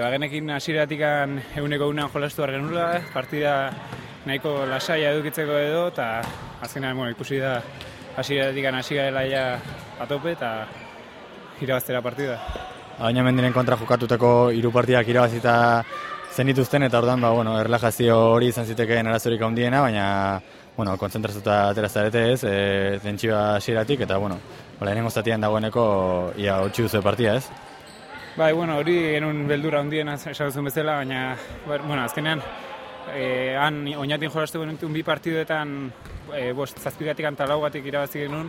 Bagenekin hasieratik eguneko unan jolastu genula, partida nahiko lasaia edukitzeko edo, eta azkenean bueno, ikusi da hasieratik hasi garela ja atope eta irabaztera partida. Baina mendiren kontra jokatuteko hiru partidak irabazita zen dituzten, eta ordan ba, bueno, erlajazio hori izan zitekeen arazorik handiena, baina bueno, konzentratuta atera zarete ez, e, zentxiba hasieratik eta bueno, lehenengo zatian dagoeneko ia hotxi duzu partida ez? Bai, bueno, hori genuen beldura hundien esan bezala, baina, bueno, azkenean, eh, han oinatin jolastu genuen bi partiduetan e, bost zazpigatik antalaugatik irabazi genuen,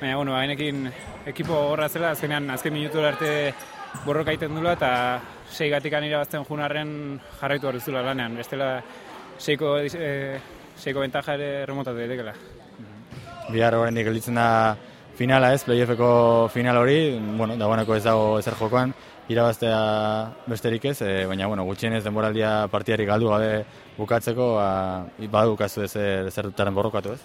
baina, bueno, hainekin ekipo horra zela, azkenean, azken minutu arte borroka egiten dula, eta sei gatik irabazten junarren jarraitu hori zula lanean, bestela seiko, e, seiko bentaja ere remotatu daitekeela. Bihar horrendik gelditzen da finala ez, playoffeko final hori, bueno, dagoeneko ez dago ezer jokoan, irabaztea besterik ez, e, baina bueno, gutxienez denboraldia partiari galdu gabe bukatzeko, ba, badukazu ez zer dutaren borrokatu ez?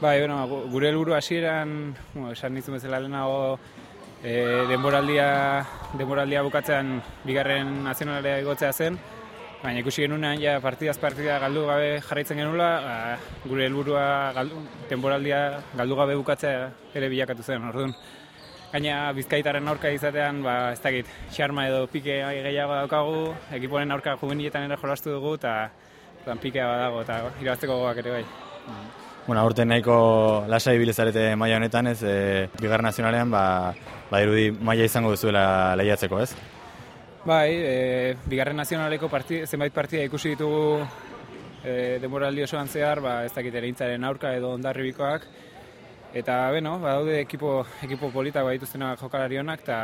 Bai, bueno, gure helburu hasieran, bueno, esan nizun bezala lehenago, e, denboraldia, denboraldia bukatzean bigarren nazionalea egotzea zen, baina ikusi genunean ja partidaz partida galdu gabe jarraitzen genula, ba, gure helburua galdu, denboraldia galdu gabe bukatzea ere bilakatu zen, orduan. Gaina bizkaitaren aurka izatean, ba, ez dakit, xarma edo pike gehiago daukagu, ekiporen aurka juveniletan ere jolastu dugu, eta pikea badago, eta irabazteko goak ere bai. Bueno, aurte nahiko lasai bilezarete maila honetan, ez, e, bigar nazionalean, ba, ba irudi maila izango duzuela lehiatzeko, ez? Bai, e, bigarren nazionaleko parti, zenbait partida ikusi ditugu e, denboraldi osoan zehar, ba, ez dakit ere aurka edo ondarribikoak, Eta, beno, badaude ekipo, ekipo politak badituztenak jokalari honak, eta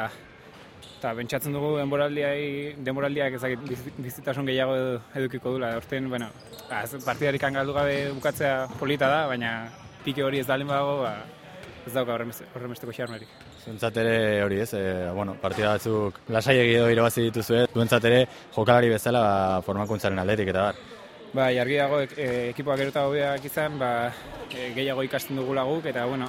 eta bentsatzen dugu denboraldiai, denboraldiak ezagit bizitasun gehiago edukiko dula. Horten, bueno, partidarik galdu gabe bukatzea polita da, baina pike hori ez dalen badago, ba, ez dauka horren besteko xarmerik. Zuentzat ere hori ez, e, bueno, partida batzuk lasai egido irabazi dituzu zuentzat ere jokalari bezala ba, formakuntzaren alderik eta bar. Ba, jargi dago e, ekipoak erota hobeak izan, ba, e, gehiago ikasten dugu laguk, eta, bueno,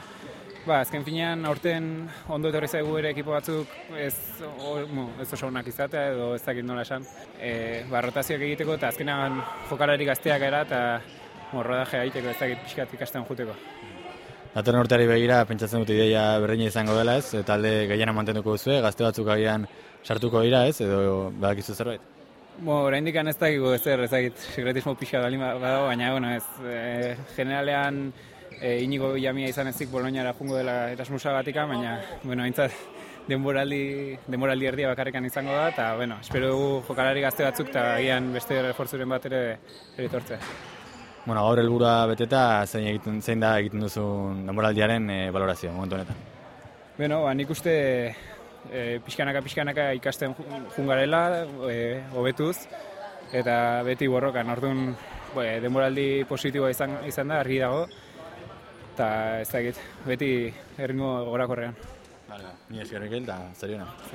ba, azken finean, aurten ondo etorri zaigu ere ekipo batzuk ez, o, mo, ez oso onak izatea, edo ez dakit nola esan, e, ba, rotazioak egiteko, eta azkenean jokalari gazteak era, eta morrodaje egiteko ez dakit pixkat ikasten juteko. Datorren urteari begira, pentsatzen dut ideia berdina izango dela ez, talde gehiena mantenduko duzu, gazte batzuk agian sartuko dira ez, edo badakizu zerbait? Bo, oraindik ez dakigu ez er, ezagit, sekretismo pixa bali badago, baina, bueno, ez, e, generalean e, inigo jamia izan ezik Boloniara jungo dela Erasmusa batika, baina, bueno, aintzat, denboraldi, denboraldi erdia bakarrikan izango da, eta, bueno, espero dugu jokalari gazte batzuk, eta agian beste reforzuren bat ere eritortzea. Bueno, gaur helburua beteta, zein, egiten, zein da egiten duzun denboraldiaren e, valorazio, momentu honetan? Bueno, ba, nik uste e, pixkanaka pixkanaka ikasten jungarela, e, hobetuz, eta beti borrokan, orduan e, denboraldi positiboa izan, izan da, argi dago, eta ez dakit, beti erringo gorakorrean. Vale, ni eskerrik eta zariona.